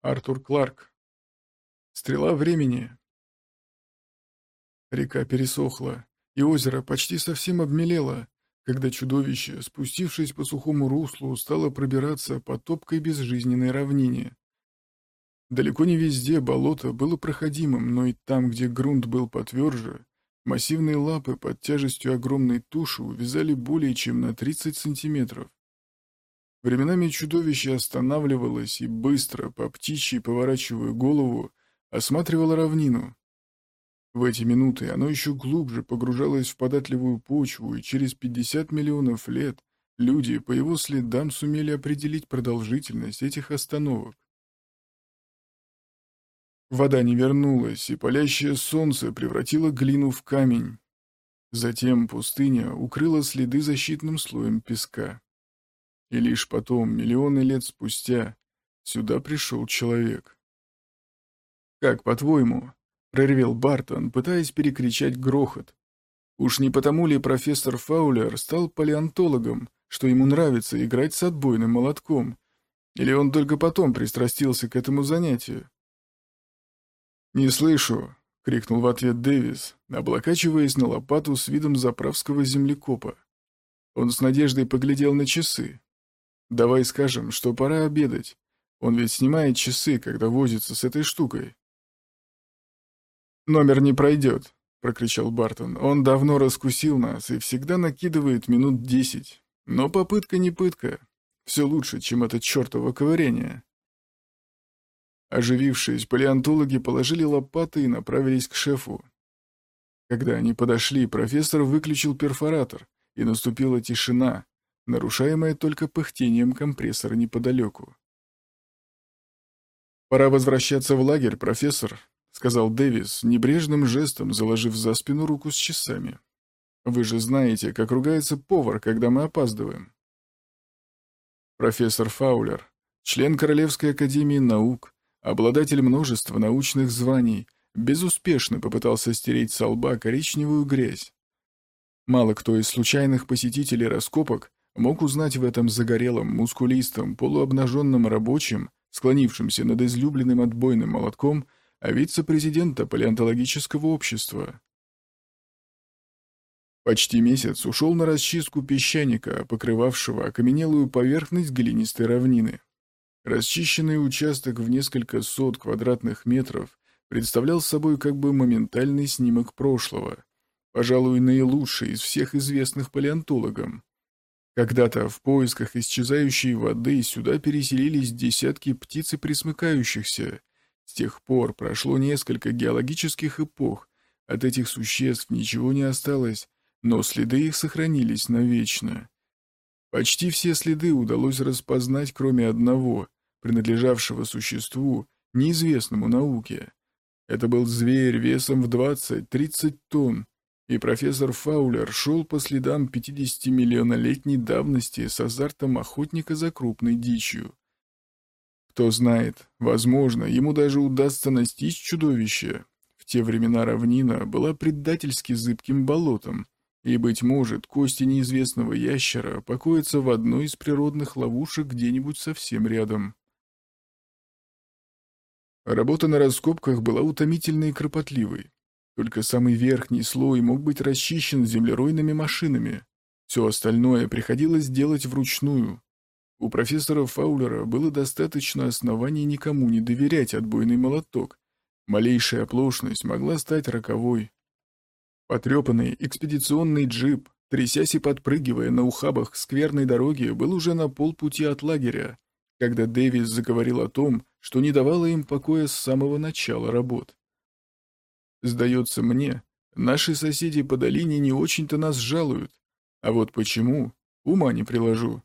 Артур Кларк. Стрела времени. Река пересохла, и озеро почти совсем обмелело, когда чудовище, спустившись по сухому руслу, стало пробираться по топкой безжизненной равнине. Далеко не везде болото было проходимым, но и там, где грунт был потверже, массивные лапы под тяжестью огромной туши увязали более чем на 30 сантиметров. Временами чудовище останавливалось и быстро, по птичьи поворачивая голову, осматривало равнину. В эти минуты оно еще глубже погружалось в податливую почву, и через 50 миллионов лет люди по его следам сумели определить продолжительность этих остановок. Вода не вернулась, и палящее солнце превратило глину в камень. Затем пустыня укрыла следы защитным слоем песка. И лишь потом, миллионы лет спустя, сюда пришел человек. «Как, по-твоему?» — проревел Бартон, пытаясь перекричать грохот. Уж не потому ли профессор Фаулер стал палеонтологом, что ему нравится играть с отбойным молотком, или он только потом пристрастился к этому занятию? «Не слышу», — крикнул в ответ Дэвис, облокачиваясь на лопату с видом заправского землекопа. Он с надеждой поглядел на часы. Давай скажем, что пора обедать. Он ведь снимает часы, когда возится с этой штукой. «Номер не пройдет», — прокричал Бартон. «Он давно раскусил нас и всегда накидывает минут десять. Но попытка не пытка. Все лучше, чем это чертово ковырение». Оживившись, палеонтологи положили лопаты и направились к шефу. Когда они подошли, профессор выключил перфоратор, и наступила тишина, нарушаемое только пыхтением компрессора неподалеку. «Пора возвращаться в лагерь, профессор», — сказал Дэвис, небрежным жестом заложив за спину руку с часами. «Вы же знаете, как ругается повар, когда мы опаздываем». Профессор Фаулер, член Королевской академии наук, обладатель множества научных званий, безуспешно попытался стереть со лба коричневую грязь. Мало кто из случайных посетителей раскопок мог узнать в этом загорелом, мускулистом, полуобнаженном рабочем, склонившемся над излюбленным отбойным молотком, а вице-президента палеонтологического общества. Почти месяц ушел на расчистку песчаника, покрывавшего окаменелую поверхность глинистой равнины. Расчищенный участок в несколько сот квадратных метров представлял собой как бы моментальный снимок прошлого, пожалуй, наилучший из всех известных палеонтологам. Когда-то в поисках исчезающей воды сюда переселились десятки птиц и присмыкающихся. С тех пор прошло несколько геологических эпох, от этих существ ничего не осталось, но следы их сохранились навечно. Почти все следы удалось распознать, кроме одного, принадлежавшего существу, неизвестному науке. Это был зверь весом в 20-30 тонн, и профессор Фаулер шел по следам 50-миллионолетней давности с азартом охотника за крупной дичью. Кто знает, возможно, ему даже удастся настичь чудовище. В те времена равнина была предательски зыбким болотом, и, быть может, кости неизвестного ящера покоятся в одной из природных ловушек где-нибудь совсем рядом. Работа на раскопках была утомительной и кропотливой. Только самый верхний слой мог быть расчищен землеройными машинами. Все остальное приходилось делать вручную. У профессора Фаулера было достаточно оснований никому не доверять отбойный молоток. Малейшая оплошность могла стать роковой. Потрепанный экспедиционный джип, трясясь и подпрыгивая на ухабах скверной дороги, был уже на полпути от лагеря, когда Дэвис заговорил о том, что не давало им покоя с самого начала работ. Сдается мне, наши соседи по долине не очень-то нас жалуют. А вот почему, ума не приложу.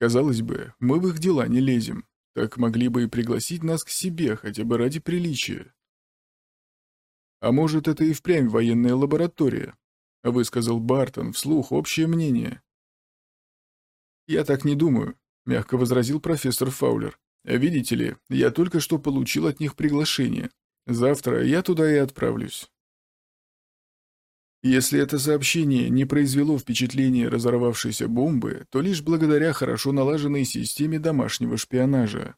Казалось бы, мы в их дела не лезем, так могли бы и пригласить нас к себе, хотя бы ради приличия. А может, это и впрямь военная лаборатория, высказал Бартон вслух общее мнение. Я так не думаю, мягко возразил профессор Фаулер. Видите ли, я только что получил от них приглашение. Завтра я туда и отправлюсь. Если это сообщение не произвело впечатления разорвавшейся бомбы, то лишь благодаря хорошо налаженной системе домашнего шпионажа.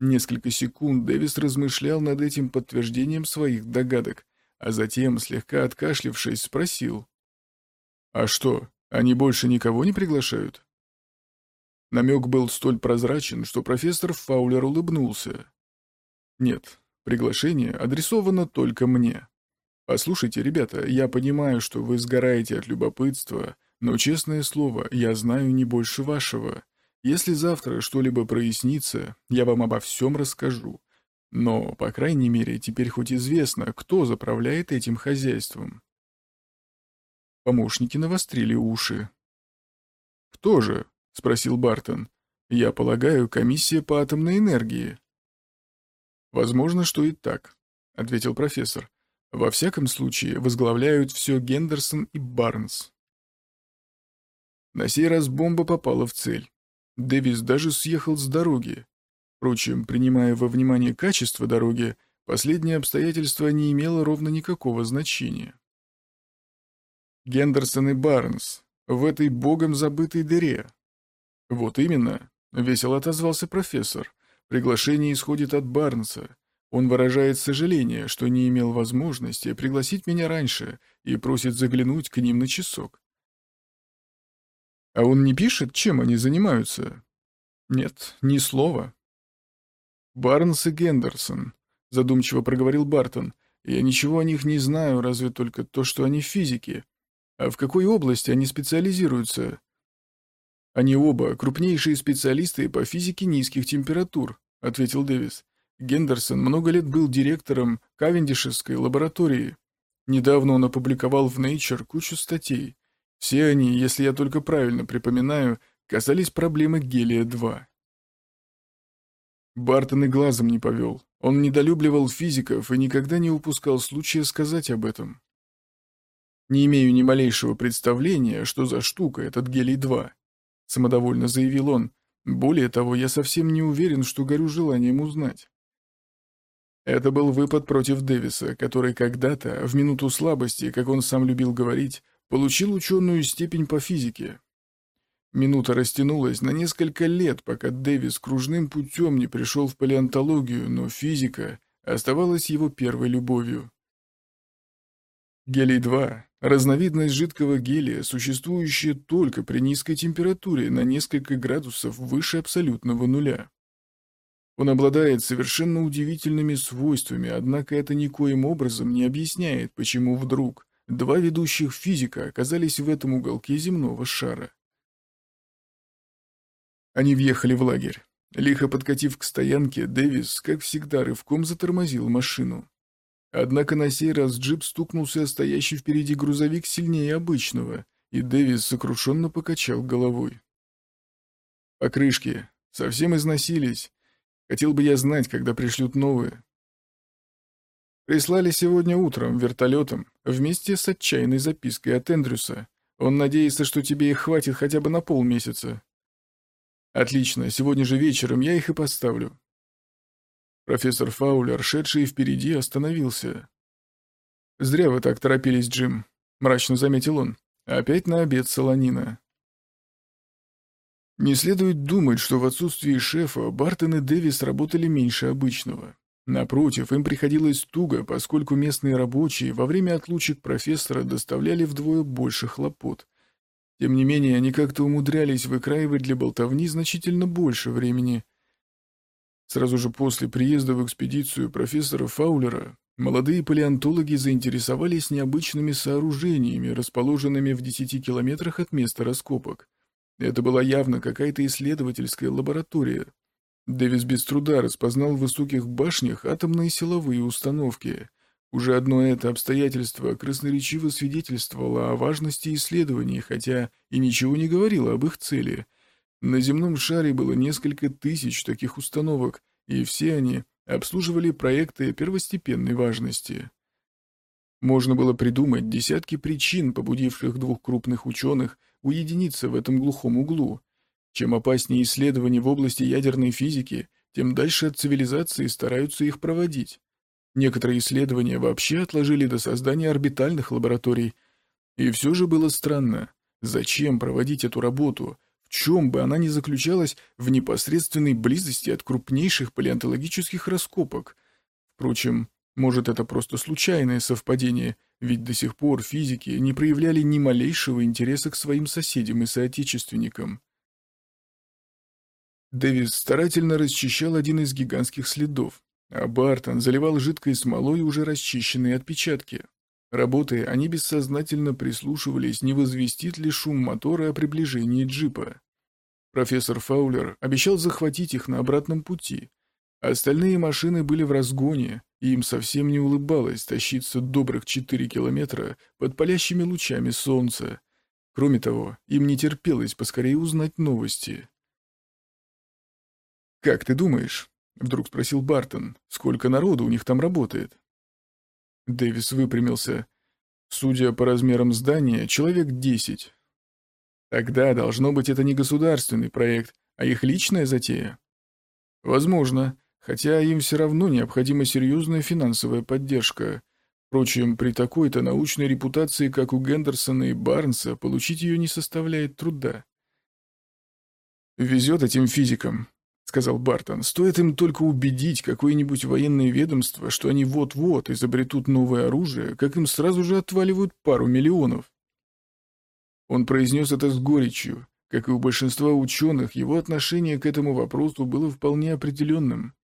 Несколько секунд Дэвис размышлял над этим подтверждением своих догадок, а затем, слегка откашлившись, спросил. «А что, они больше никого не приглашают?» Намек был столь прозрачен, что профессор Фаулер улыбнулся. «Нет, приглашение адресовано только мне. Послушайте, ребята, я понимаю, что вы сгораете от любопытства, но, честное слово, я знаю не больше вашего. Если завтра что-либо прояснится, я вам обо всем расскажу. Но, по крайней мере, теперь хоть известно, кто заправляет этим хозяйством. Помощники навострили уши. «Кто же?» — спросил Бартон. «Я полагаю, комиссия по атомной энергии». «Возможно, что и так», — ответил профессор. «Во всяком случае, возглавляют все Гендерсон и Барнс». На сей раз бомба попала в цель. Дэвис даже съехал с дороги. Впрочем, принимая во внимание качество дороги, последнее обстоятельство не имело ровно никакого значения. Гендерсон и Барнс в этой богом забытой дыре. Вот именно, весело отозвался профессор. Приглашение исходит от Барнса. Он выражает сожаление, что не имел возможности пригласить меня раньше и просит заглянуть к ним на часок. А он не пишет, чем они занимаются? Нет, ни слова. Барнс и Гендерсон, задумчиво проговорил Бартон. Я ничего о них не знаю, разве только то, что они физики. А в какой области они специализируются? Они оба крупнейшие специалисты по физике низких температур, ответил Дэвис. Гендерсон много лет был директором Кавендишевской лаборатории. Недавно он опубликовал в Nature кучу статей. Все они, если я только правильно припоминаю, касались проблемы гелия-2. Бартон и глазом не повел. Он недолюбливал физиков и никогда не упускал случая сказать об этом. «Не имею ни малейшего представления, что за штука этот гелий-2», — самодовольно заявил он. «Более того, я совсем не уверен, что горю желанием узнать». Это был выпад против Дэвиса, который когда-то, в минуту слабости, как он сам любил говорить, Получил ученую степень по физике. Минута растянулась на несколько лет, пока Дэвис кружным путем не пришел в палеонтологию, но физика оставалась его первой любовью. Гелий-2 – разновидность жидкого гелия, существующая только при низкой температуре на несколько градусов выше абсолютного нуля. Он обладает совершенно удивительными свойствами, однако это никоим образом не объясняет, почему вдруг Два ведущих физика оказались в этом уголке земного шара. Они въехали в лагерь. Лихо подкатив к стоянке, Дэвис, как всегда, рывком затормозил машину. Однако на сей раз джип стукнулся стоящий впереди грузовик сильнее обычного, и Дэвис сокрушенно покачал головой. «Покрышки. Совсем износились. Хотел бы я знать, когда пришлют новые. Прислали сегодня утром вертолетом, вместе с отчаянной запиской от Эндрюса. Он надеется, что тебе их хватит хотя бы на полмесяца. Отлично, сегодня же вечером я их и поставлю. Профессор Фаулер, шедший впереди, остановился. «Зря вы так торопились, Джим», — мрачно заметил он. «Опять на обед солонина». Не следует думать, что в отсутствии шефа Бартон и Дэвис работали меньше обычного. Напротив, им приходилось туго, поскольку местные рабочие во время отлучек профессора доставляли вдвое больше хлопот. Тем не менее, они как-то умудрялись выкраивать для болтовни значительно больше времени. Сразу же после приезда в экспедицию профессора Фаулера молодые палеонтологи заинтересовались необычными сооружениями, расположенными в 10 километрах от места раскопок. Это была явно какая-то исследовательская лаборатория, Дэвис без труда распознал в высоких башнях атомные силовые установки. Уже одно это обстоятельство красноречиво свидетельствовало о важности исследований, хотя и ничего не говорило об их цели. На земном шаре было несколько тысяч таких установок, и все они обслуживали проекты первостепенной важности. Можно было придумать десятки причин, побудивших двух крупных ученых уединиться в этом глухом углу, чем опаснее исследования в области ядерной физики, тем дальше от цивилизации стараются их проводить. Некоторые исследования вообще отложили до создания орбитальных лабораторий. И все же было странно, зачем проводить эту работу чем бы она ни заключалась в непосредственной близости от крупнейших палеонтологических раскопок. Впрочем, может это просто случайное совпадение, ведь до сих пор физики не проявляли ни малейшего интереса к своим соседям и соотечественникам. Дэвис старательно расчищал один из гигантских следов, а Бартон заливал жидкой смолой уже расчищенные отпечатки. Работая, они бессознательно прислушивались, не возвестит ли шум мотора о приближении джипа. Профессор Фаулер обещал захватить их на обратном пути. Остальные машины были в разгоне, и им совсем не улыбалось тащиться добрых четыре километра под палящими лучами солнца. Кроме того, им не терпелось поскорее узнать новости. «Как ты думаешь?» — вдруг спросил Бартон. «Сколько народу у них там работает?» Дэвис выпрямился. Судя по размерам здания, человек десять. Тогда, должно быть, это не государственный проект, а их личная затея. Возможно, хотя им все равно необходима серьезная финансовая поддержка. Впрочем, при такой-то научной репутации, как у Гендерсона и Барнса, получить ее не составляет труда. Везет этим физикам сказал Бартон. «Стоит им только убедить какое-нибудь военное ведомство, что они вот-вот изобретут новое оружие, как им сразу же отваливают пару миллионов». Он произнес это с горечью. Как и у большинства ученых, его отношение к этому вопросу было вполне определенным.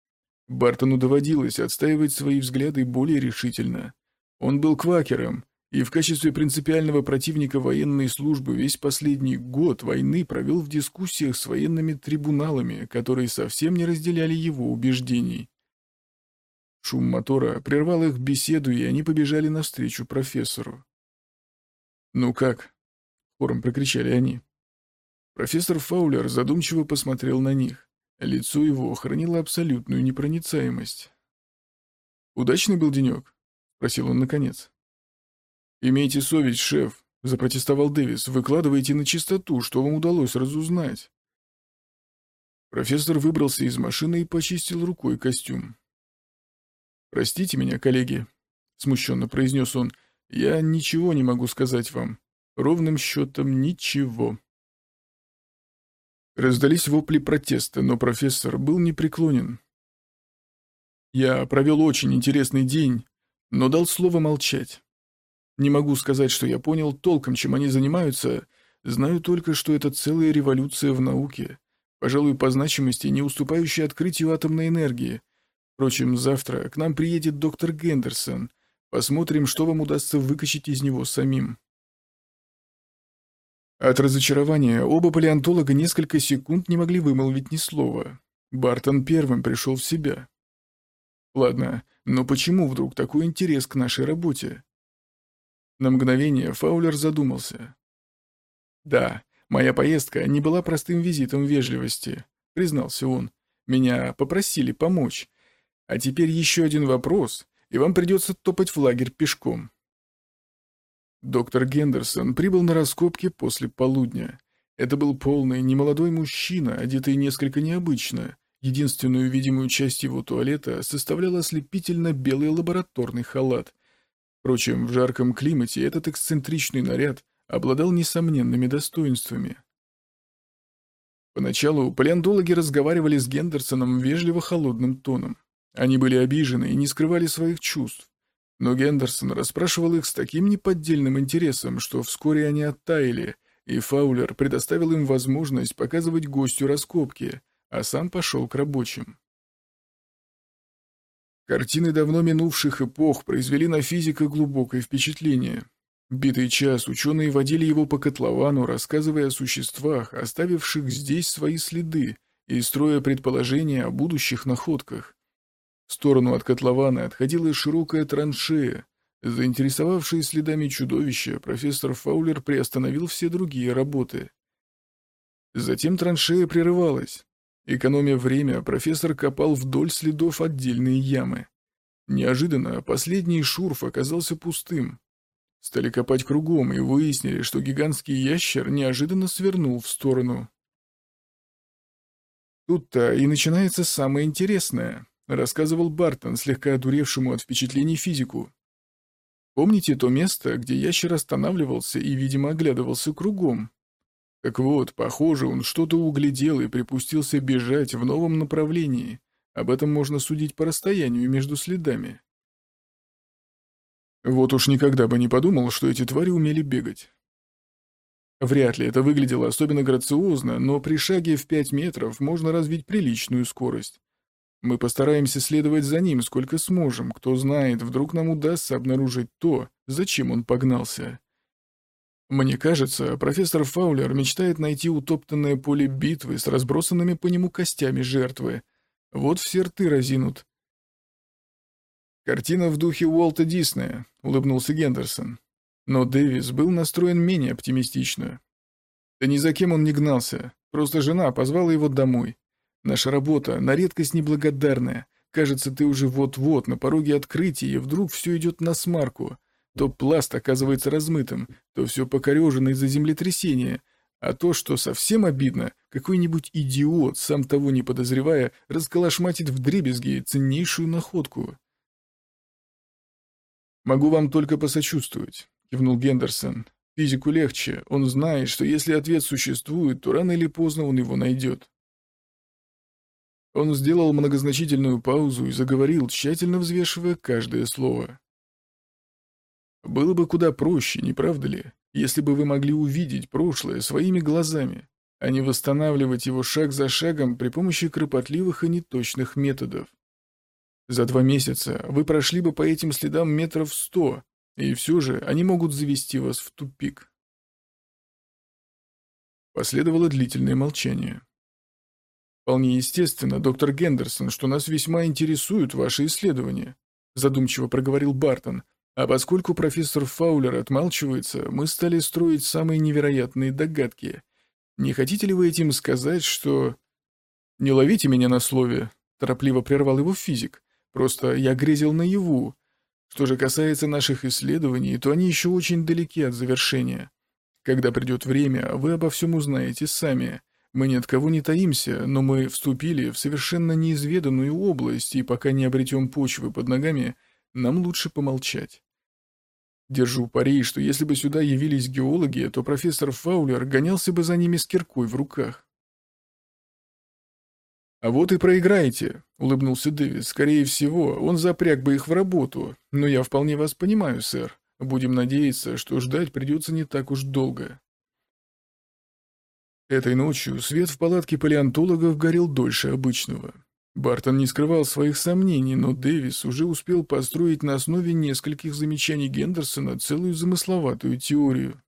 Бартону доводилось отстаивать свои взгляды более решительно. Он был квакером, и в качестве принципиального противника военной службы весь последний год войны провел в дискуссиях с военными трибуналами, которые совсем не разделяли его убеждений. Шум мотора прервал их беседу, и они побежали навстречу профессору. «Ну как?» — хором прокричали они. Профессор Фаулер задумчиво посмотрел на них. Лицо его хранило абсолютную непроницаемость. «Удачный был денек?» — спросил он наконец. «Имейте совесть, шеф», — запротестовал Дэвис. «Выкладывайте на чистоту, что вам удалось разузнать». Профессор выбрался из машины и почистил рукой костюм. «Простите меня, коллеги», — смущенно произнес он. «Я ничего не могу сказать вам. Ровным счетом ничего». Раздались вопли протеста, но профессор был непреклонен. «Я провел очень интересный день, но дал слово молчать. Не могу сказать, что я понял толком, чем они занимаются. Знаю только, что это целая революция в науке. Пожалуй, по значимости не уступающая открытию атомной энергии. Впрочем, завтра к нам приедет доктор Гендерсон. Посмотрим, что вам удастся выкачать из него самим. От разочарования оба палеонтолога несколько секунд не могли вымолвить ни слова. Бартон первым пришел в себя. Ладно, но почему вдруг такой интерес к нашей работе? На мгновение Фаулер задумался. «Да, моя поездка не была простым визитом вежливости», — признался он. «Меня попросили помочь. А теперь еще один вопрос, и вам придется топать в лагерь пешком». Доктор Гендерсон прибыл на раскопки после полудня. Это был полный, немолодой мужчина, одетый несколько необычно. Единственную видимую часть его туалета составлял ослепительно белый лабораторный халат — Впрочем, в жарком климате этот эксцентричный наряд обладал несомненными достоинствами. Поначалу палеонтологи разговаривали с Гендерсоном вежливо холодным тоном. Они были обижены и не скрывали своих чувств. Но Гендерсон расспрашивал их с таким неподдельным интересом, что вскоре они оттаяли, и Фаулер предоставил им возможность показывать гостю раскопки, а сам пошел к рабочим. Картины давно минувших эпох произвели на физика глубокое впечатление. Битый час ученые водили его по котловану, рассказывая о существах, оставивших здесь свои следы, и строя предположения о будущих находках. В сторону от котлована отходила широкая траншея. Заинтересовавший следами чудовища, профессор Фаулер приостановил все другие работы. Затем траншея прерывалась. Экономя время, профессор копал вдоль следов отдельные ямы. Неожиданно последний шурф оказался пустым. Стали копать кругом и выяснили, что гигантский ящер неожиданно свернул в сторону. «Тут-то и начинается самое интересное», — рассказывал Бартон, слегка одуревшему от впечатлений физику. «Помните то место, где ящер останавливался и, видимо, оглядывался кругом? Так вот, похоже, он что-то углядел и припустился бежать в новом направлении. Об этом можно судить по расстоянию между следами. Вот уж никогда бы не подумал, что эти твари умели бегать. Вряд ли это выглядело особенно грациозно, но при шаге в 5 метров можно развить приличную скорость. Мы постараемся следовать за ним сколько сможем. Кто знает, вдруг нам удастся обнаружить то, зачем он погнался. Мне кажется, профессор Фаулер мечтает найти утоптанное поле битвы с разбросанными по нему костями жертвы. Вот все рты разинут. «Картина в духе Уолта Диснея», — улыбнулся Гендерсон. Но Дэвис был настроен менее оптимистично. Да ни за кем он не гнался, просто жена позвала его домой. Наша работа на редкость неблагодарная. Кажется, ты уже вот-вот на пороге открытия, и вдруг все идет на смарку. То пласт оказывается размытым, то все покорежено из-за землетрясения. А то, что совсем обидно, какой-нибудь идиот, сам того не подозревая, расколошматит вдребезги ценнейшую находку. «Могу вам только посочувствовать. — кивнул Гендерсон. «Физику легче. Он знает, что если ответ существует, то рано или поздно он его найдет». Он сделал многозначительную паузу и заговорил, тщательно взвешивая каждое слово. «Было бы куда проще, не правда ли, если бы вы могли увидеть прошлое своими глазами, а не восстанавливать его шаг за шагом при помощи кропотливых и неточных методов. За два месяца вы прошли бы по этим следам метров сто, и все же они могут завести вас в тупик. Последовало длительное молчание. «Вполне естественно, доктор Гендерсон, что нас весьма интересуют ваши исследования», задумчиво проговорил Бартон. «А поскольку профессор Фаулер отмалчивается, мы стали строить самые невероятные догадки. Не хотите ли вы этим сказать, что...» «Не ловите меня на слове», торопливо прервал его физик. «Просто я грезил наяву, что же касается наших исследований, то они еще очень далеки от завершения. Когда придет время, вы обо всем узнаете сами. Мы ни от кого не таимся, но мы вступили в совершенно неизведанную область, и пока не обретем почвы под ногами, нам лучше помолчать. Держу пари, что если бы сюда явились геологи, то профессор Фаулер гонялся бы за ними с киркой в руках. «А вот и проиграете», — улыбнулся Дэвид. «Скорее всего, он запряг бы их в работу. Но я вполне вас понимаю, сэр. Будем надеяться, что ждать придется не так уж долго». Этой ночью свет в палатке палеонтологов горел дольше обычного. Бартон не скрывал своих сомнений, но Дэвис уже успел построить на основе нескольких замечаний Гендерсона целую замысловатую теорию.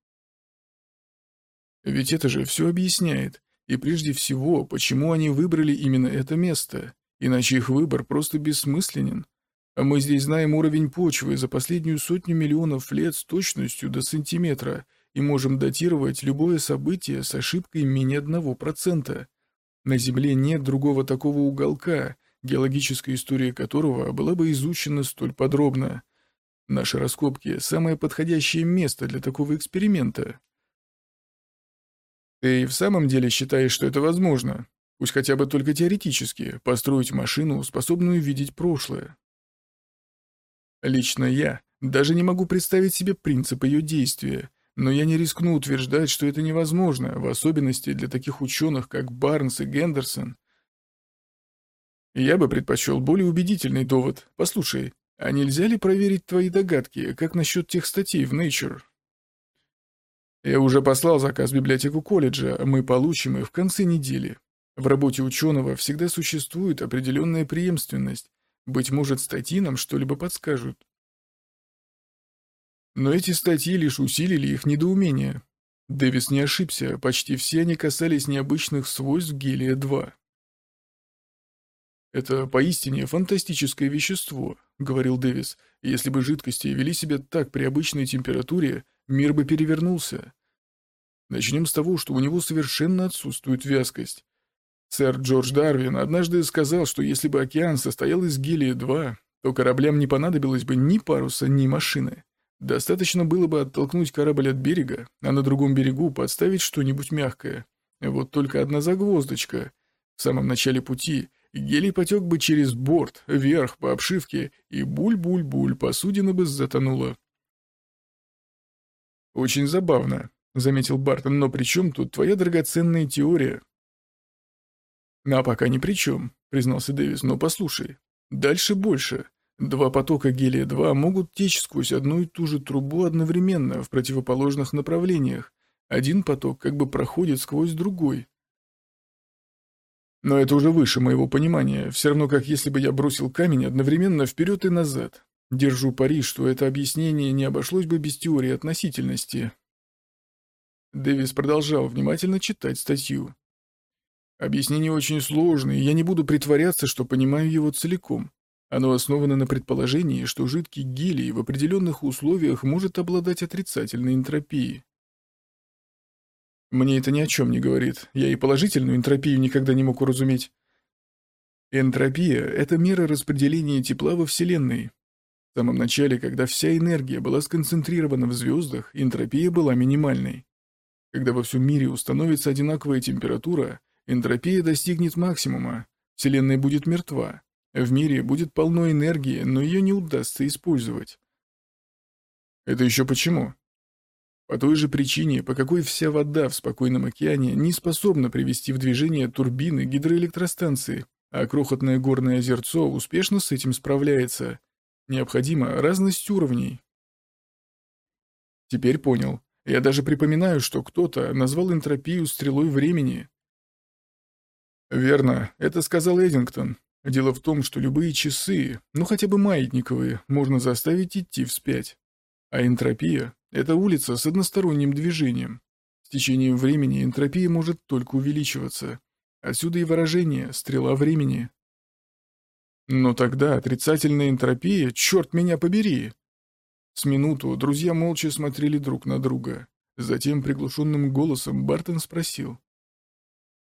Ведь это же все объясняет. И прежде всего, почему они выбрали именно это место, иначе их выбор просто бессмысленен. А мы здесь знаем уровень почвы за последнюю сотню миллионов лет с точностью до сантиметра и можем датировать любое событие с ошибкой менее одного процента. На Земле нет другого такого уголка, геологическая история которого была бы изучена столь подробно. Наши раскопки – самое подходящее место для такого эксперимента. Ты в самом деле считаешь, что это возможно? Пусть хотя бы только теоретически, построить машину, способную видеть прошлое. Лично я даже не могу представить себе принцип ее действия, но я не рискну утверждать, что это невозможно, в особенности для таких ученых, как Барнс и Гендерсон. Я бы предпочел более убедительный довод. Послушай, а нельзя ли проверить твои догадки, как насчет тех статей в Nature? Я уже послал заказ в библиотеку колледжа, мы получим их в конце недели. В работе ученого всегда существует определенная преемственность. Быть может, статьи нам что-либо подскажут. Но эти статьи лишь усилили их недоумение. Дэвис не ошибся, почти все они касались необычных свойств гелия-2. «Это поистине фантастическое вещество», — говорил Дэвис. «Если бы жидкости вели себя так при обычной температуре, мир бы перевернулся. Начнем с того, что у него совершенно отсутствует вязкость. Сэр Джордж Дарвин однажды сказал, что если бы океан состоял из гелия-2, то кораблям не понадобилось бы ни паруса, ни машины. Достаточно было бы оттолкнуть корабль от берега, а на другом берегу подставить что-нибудь мягкое. Вот только одна загвоздочка. В самом начале пути гелий потек бы через борт, вверх, по обшивке, и буль-буль-буль, посудина бы затонула. Очень забавно, — заметил Бартон, — «но при чем тут твоя драгоценная теория?» «А пока ни при чем», — признался Дэвис, — «но послушай, дальше больше. Два потока гелия-2 могут течь сквозь одну и ту же трубу одновременно в противоположных направлениях. Один поток как бы проходит сквозь другой. Но это уже выше моего понимания, все равно как если бы я бросил камень одновременно вперед и назад. Держу пари, что это объяснение не обошлось бы без теории относительности. Дэвис продолжал внимательно читать статью. Объяснение очень сложное, я не буду притворяться, что понимаю его целиком. Оно основано на предположении, что жидкий гелий в определенных условиях может обладать отрицательной энтропией. Мне это ни о чем не говорит. Я и положительную энтропию никогда не мог уразуметь. Энтропия — это мера распределения тепла во Вселенной. В самом начале, когда вся энергия была сконцентрирована в звездах, энтропия была минимальной. Когда во всем мире установится одинаковая температура, энтропия достигнет максимума, Вселенная будет мертва, в мире будет полно энергии, но ее не удастся использовать. Это еще почему? По той же причине, по какой вся вода в спокойном океане не способна привести в движение турбины гидроэлектростанции, а крохотное горное озерцо успешно с этим справляется. Необходима разность уровней. Теперь понял. Я даже припоминаю, что кто-то назвал энтропию стрелой времени. Верно, это сказал Эдингтон. Дело в том, что любые часы, ну хотя бы маятниковые, можно заставить идти вспять. А энтропия — это улица с односторонним движением. С течением времени энтропия может только увеличиваться. Отсюда и выражение «стрела времени». Но тогда отрицательная энтропия, черт меня побери! С минуту друзья молча смотрели друг на друга. Затем приглушенным голосом Бартон спросил.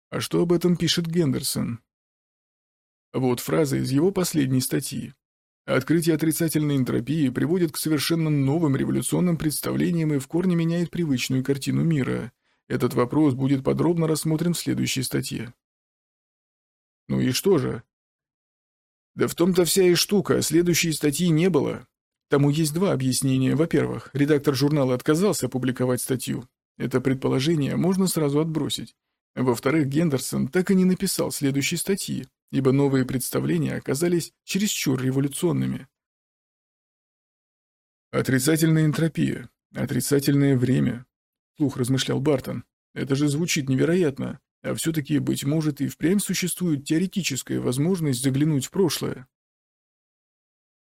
«А что об этом пишет Гендерсон?» Вот фраза из его последней статьи. Открытие отрицательной энтропии приводит к совершенно новым революционным представлениям и в корне меняет привычную картину мира. Этот вопрос будет подробно рассмотрен в следующей статье. Ну и что же? Да в том-то вся и штука, следующей статьи не было. Тому есть два объяснения. Во-первых, редактор журнала отказался опубликовать статью. Это предположение можно сразу отбросить. Во-вторых, Гендерсон так и не написал следующей статьи, ибо новые представления оказались чересчур революционными. Отрицательная энтропия, отрицательное время, слух размышлял Бартон. Это же звучит невероятно, а все-таки, быть может, и впрямь существует теоретическая возможность заглянуть в прошлое.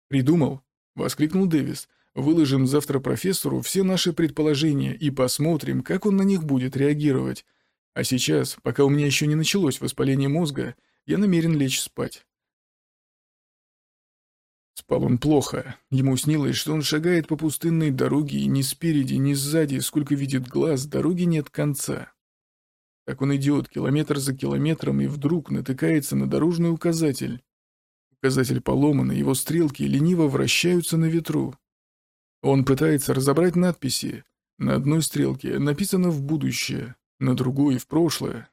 «Придумал», — воскликнул Дэвис. «Выложим завтра профессору все наши предположения и посмотрим, как он на них будет реагировать. А сейчас, пока у меня еще не началось воспаление мозга, я намерен лечь спать. Спал он плохо. Ему снилось, что он шагает по пустынной дороге, и ни спереди, ни сзади, сколько видит глаз, дороги нет конца. Так он идет километр за километром и вдруг натыкается на дорожный указатель. Указатель поломан, его стрелки лениво вращаются на ветру. Он пытается разобрать надписи. На одной стрелке написано «в будущее», на другой — «в прошлое».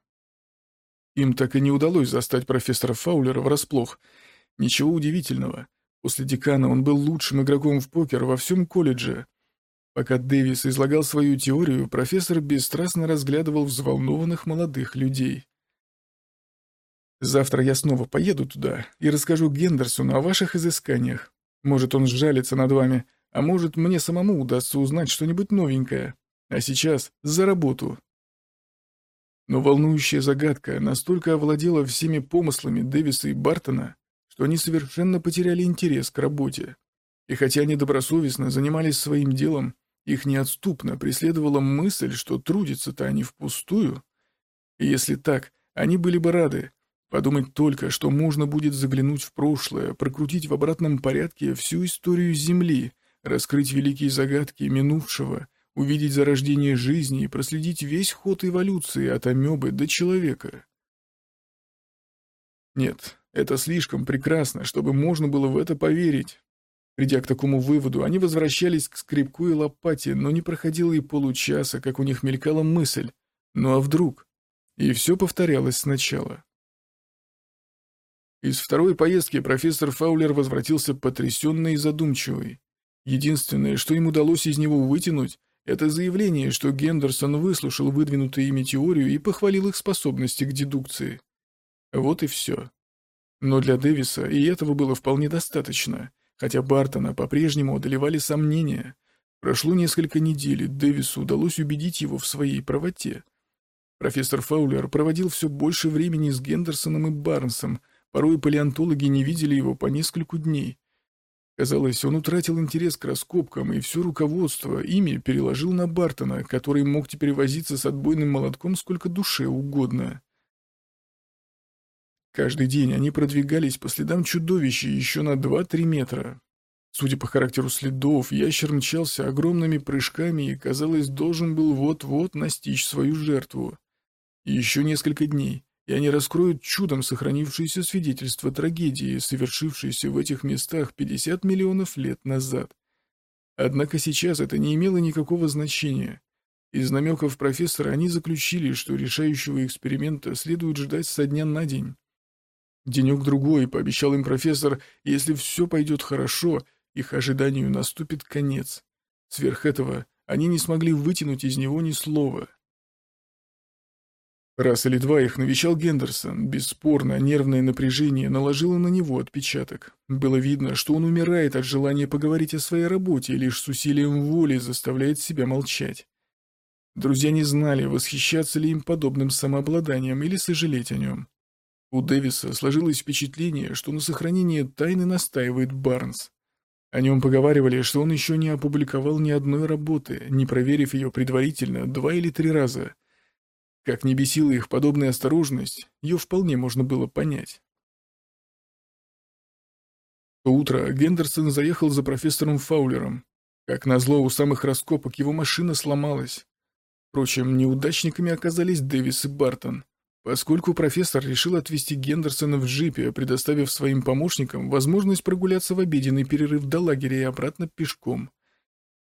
Им так и не удалось застать профессора Фаулера врасплох. Ничего удивительного. После декана он был лучшим игроком в покер во всем колледже. Пока Дэвис излагал свою теорию, профессор бесстрастно разглядывал взволнованных молодых людей. «Завтра я снова поеду туда и расскажу Гендерсону о ваших изысканиях. Может, он сжалится над вами, а может, мне самому удастся узнать что-нибудь новенькое. А сейчас за работу!» Но волнующая загадка настолько овладела всеми помыслами Дэвиса и Бартона, что они совершенно потеряли интерес к работе. И хотя они добросовестно занимались своим делом, их неотступно преследовала мысль, что трудятся-то они впустую. И если так, они были бы рады. Подумать только, что можно будет заглянуть в прошлое, прокрутить в обратном порядке всю историю Земли, раскрыть великие загадки минувшего увидеть зарождение жизни и проследить весь ход эволюции от амебы до человека. Нет, это слишком прекрасно, чтобы можно было в это поверить. Придя к такому выводу, они возвращались к скребку и лопате, но не проходило и получаса, как у них мелькала мысль. Ну а вдруг? И все повторялось сначала. Из второй поездки профессор Фаулер возвратился потрясенный и задумчивый. Единственное, что им удалось из него вытянуть, это заявление, что Гендерсон выслушал выдвинутую ими теорию и похвалил их способности к дедукции. Вот и все. Но для Дэвиса и этого было вполне достаточно, хотя Бартона по-прежнему одолевали сомнения. Прошло несколько недель, и Дэвису удалось убедить его в своей правоте. Профессор Фаулер проводил все больше времени с Гендерсоном и Барнсом, порой палеонтологи не видели его по нескольку дней. Казалось, он утратил интерес к раскопкам, и все руководство ими переложил на Бартона, который мог теперь возиться с отбойным молотком сколько душе угодно. Каждый день они продвигались по следам чудовища еще на 2-3 метра. Судя по характеру следов, ящер мчался огромными прыжками и, казалось, должен был вот-вот настичь свою жертву. еще несколько дней, и они раскроют чудом сохранившееся свидетельство трагедии, совершившейся в этих местах 50 миллионов лет назад. Однако сейчас это не имело никакого значения. Из намеков профессора они заключили, что решающего эксперимента следует ждать со дня на день. Денек-другой, пообещал им профессор, если все пойдет хорошо, их ожиданию наступит конец. Сверх этого они не смогли вытянуть из него ни слова. Раз или два их навещал Гендерсон. Бесспорно, нервное напряжение наложило на него отпечаток. Было видно, что он умирает от желания поговорить о своей работе и лишь с усилием воли заставляет себя молчать. Друзья не знали, восхищаться ли им подобным самообладанием или сожалеть о нем. У Дэвиса сложилось впечатление, что на сохранение тайны настаивает Барнс. О нем поговаривали, что он еще не опубликовал ни одной работы, не проверив ее предварительно два или три раза – как не бесила их подобная осторожность, ее вполне можно было понять. Утро Гендерсон заехал за профессором Фаулером. Как назло, у самых раскопок его машина сломалась. Впрочем, неудачниками оказались Дэвис и Бартон, поскольку профессор решил отвезти Гендерсона в джипе, предоставив своим помощникам возможность прогуляться в обеденный перерыв до лагеря и обратно пешком.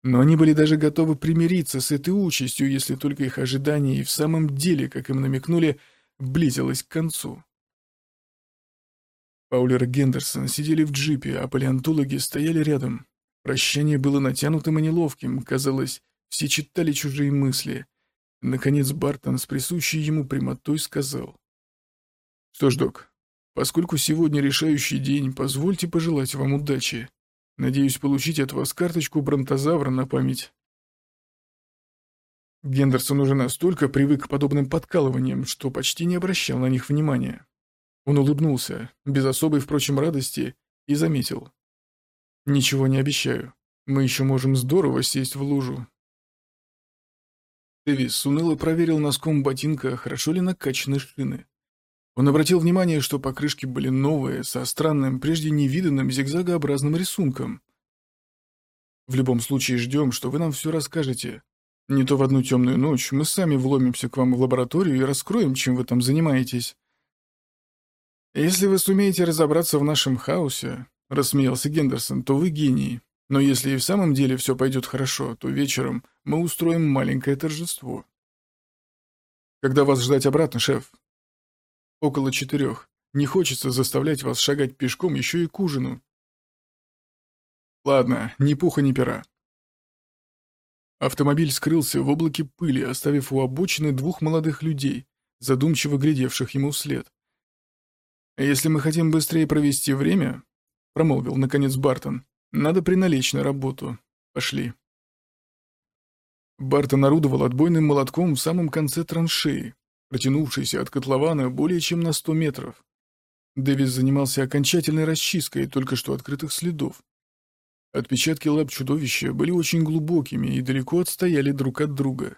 Но они были даже готовы примириться с этой участью, если только их ожидание и в самом деле, как им намекнули, близилось к концу. Паулер и Гендерсон сидели в джипе, а палеонтологи стояли рядом. Прощание было натянутым и неловким, казалось, все читали чужие мысли. Наконец Бартон с присущей ему прямотой сказал. «Что ж, док, поскольку сегодня решающий день, позвольте пожелать вам удачи. Надеюсь получить от вас карточку бронтозавра на память. Гендерсон уже настолько привык к подобным подкалываниям, что почти не обращал на них внимания. Он улыбнулся, без особой, впрочем, радости, и заметил. «Ничего не обещаю. Мы еще можем здорово сесть в лужу». Дэвис уныло проверил носком ботинка, хорошо ли накачаны шины. Он обратил внимание, что покрышки были новые, со странным, прежде невиданным зигзагообразным рисунком. В любом случае ждем, что вы нам все расскажете. Не то в одну темную ночь мы сами вломимся к вам в лабораторию и раскроем, чем вы там занимаетесь. Если вы сумеете разобраться в нашем хаосе, — рассмеялся Гендерсон, — то вы гений. Но если и в самом деле все пойдет хорошо, то вечером мы устроим маленькое торжество. Когда вас ждать обратно, шеф? Около четырех. Не хочется заставлять вас шагать пешком еще и к ужину. Ладно, ни пуха, ни пера. Автомобиль скрылся в облаке пыли, оставив у обочины двух молодых людей, задумчиво глядевших ему вслед. «Если мы хотим быстрее провести время», — промолвил наконец Бартон, — «надо приналечь на работу. Пошли». Бартон орудовал отбойным молотком в самом конце траншеи, протянувшийся от котлована более чем на 100 метров. Дэвис занимался окончательной расчисткой только что открытых следов. Отпечатки лап чудовища были очень глубокими и далеко отстояли друг от друга.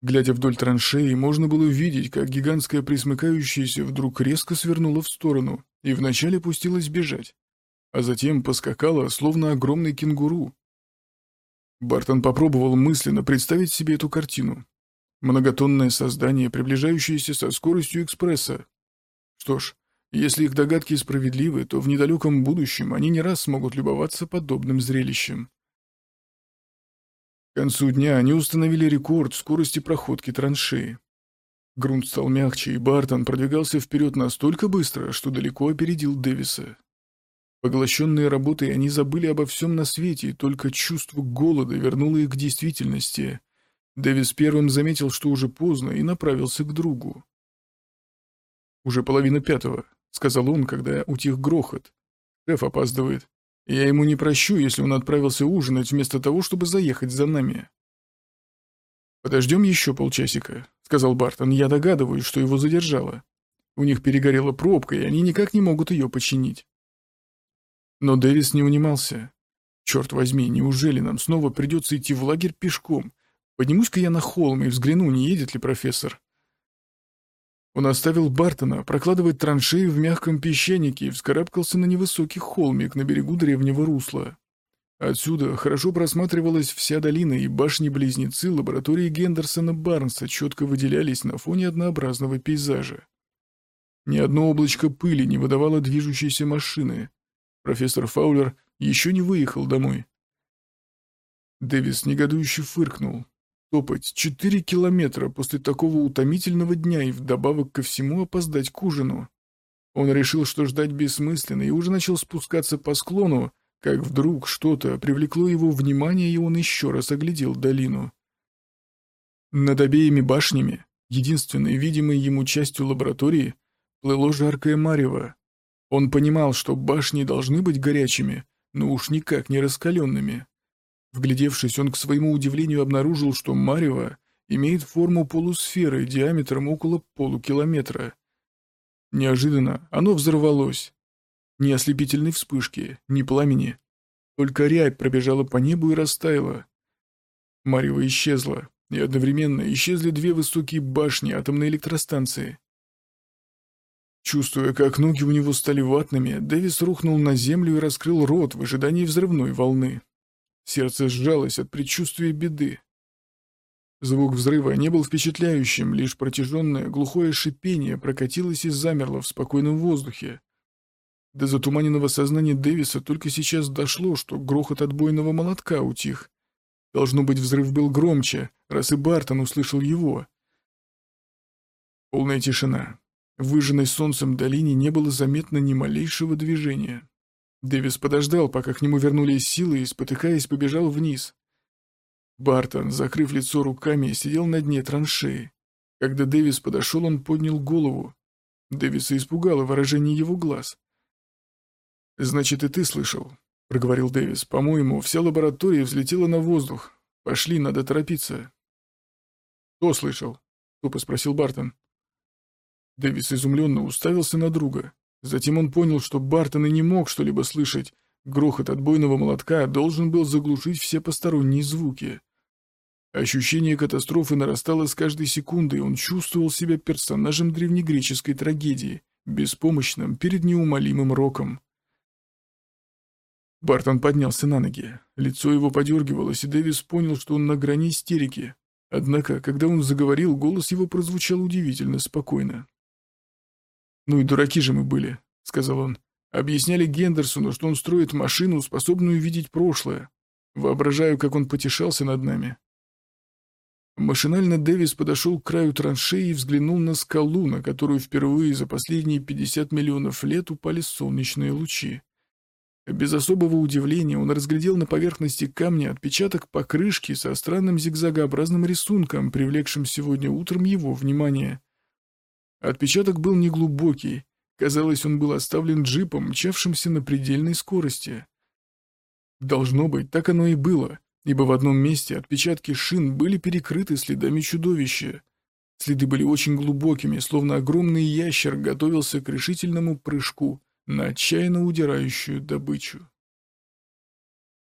Глядя вдоль траншеи, можно было увидеть, как гигантская присмыкающаяся вдруг резко свернула в сторону и вначале пустилась бежать, а затем поскакала, словно огромный кенгуру. Бартон попробовал мысленно представить себе эту картину, Многотонное создание, приближающееся со скоростью экспресса. Что ж, если их догадки справедливы, то в недалеком будущем они не раз смогут любоваться подобным зрелищем. К концу дня они установили рекорд скорости проходки траншеи. Грунт стал мягче, и Бартон продвигался вперед настолько быстро, что далеко опередил Дэвиса. Поглощенные работой, они забыли обо всем на свете, и только чувство голода вернуло их к действительности. Дэвис первым заметил, что уже поздно, и направился к другу. «Уже половина пятого», — сказал он, когда утих грохот. «Шеф опаздывает. Я ему не прощу, если он отправился ужинать вместо того, чтобы заехать за нами». «Подождем еще полчасика», — сказал Бартон. «Я догадываюсь, что его задержало. У них перегорела пробка, и они никак не могут ее починить». Но Дэвис не унимался. «Черт возьми, неужели нам снова придется идти в лагерь пешком? Поднимусь-ка я на холм и взгляну, не едет ли профессор». Он оставил Бартона прокладывать траншеи в мягком песчанике и вскарабкался на невысокий холмик на берегу древнего русла. Отсюда хорошо просматривалась вся долина, и башни-близнецы лаборатории Гендерсона Барнса четко выделялись на фоне однообразного пейзажа. Ни одно облачко пыли не выдавало движущейся машины. Профессор Фаулер еще не выехал домой. Дэвис негодующе фыркнул. Топать четыре километра после такого утомительного дня и вдобавок ко всему опоздать к ужину. Он решил, что ждать бессмысленно, и уже начал спускаться по склону, как вдруг что-то привлекло его внимание, и он еще раз оглядел долину. Над обеими башнями, единственной видимой ему частью лаборатории, плыло жаркое марево. Он понимал, что башни должны быть горячими, но уж никак не раскаленными. Вглядевшись, он к своему удивлению обнаружил, что Марева имеет форму полусферы диаметром около полукилометра. Неожиданно оно взорвалось. Ни ослепительной вспышки, ни пламени. Только рябь пробежала по небу и растаяла. Марева исчезла, и одновременно исчезли две высокие башни атомной электростанции. Чувствуя, как ноги у него стали ватными, Дэвис рухнул на землю и раскрыл рот в ожидании взрывной волны. Сердце сжалось от предчувствия беды. Звук взрыва не был впечатляющим, лишь протяженное глухое шипение прокатилось и замерло в спокойном воздухе. До затуманенного сознания Дэвиса только сейчас дошло, что грохот отбойного молотка утих. Должно быть, взрыв был громче, раз и Бартон услышал его. Полная тишина. В выжженной солнцем долине не было заметно ни малейшего движения. Дэвис подождал, пока к нему вернулись силы, и, спотыкаясь, побежал вниз. Бартон, закрыв лицо руками, сидел на дне траншеи. Когда Дэвис подошел, он поднял голову. Дэвиса испугало выражение его глаз. «Значит, и ты слышал», — проговорил Дэвис. «По-моему, вся лаборатория взлетела на воздух. Пошли, надо торопиться». «Кто слышал?» — тупо спросил Бартон. Дэвис изумленно уставился на друга. Затем он понял, что Бартон и не мог что-либо слышать. Грохот отбойного молотка должен был заглушить все посторонние звуки. Ощущение катастрофы нарастало с каждой секундой, он чувствовал себя персонажем древнегреческой трагедии, беспомощным перед неумолимым роком. Бартон поднялся на ноги. Лицо его подергивалось, и Дэвис понял, что он на грани истерики. Однако, когда он заговорил, голос его прозвучал удивительно спокойно. «Ну и дураки же мы были», — сказал он. «Объясняли Гендерсону, что он строит машину, способную видеть прошлое. Воображаю, как он потешался над нами». Машинально Дэвис подошел к краю траншеи и взглянул на скалу, на которую впервые за последние 50 миллионов лет упали солнечные лучи. Без особого удивления он разглядел на поверхности камня отпечаток покрышки со странным зигзагообразным рисунком, привлекшим сегодня утром его внимание. Отпечаток был неглубокий. Казалось, он был оставлен джипом, мчавшимся на предельной скорости. Должно быть, так оно и было, ибо в одном месте отпечатки шин были перекрыты следами чудовища. Следы были очень глубокими, словно огромный ящер готовился к решительному прыжку на отчаянно удирающую добычу.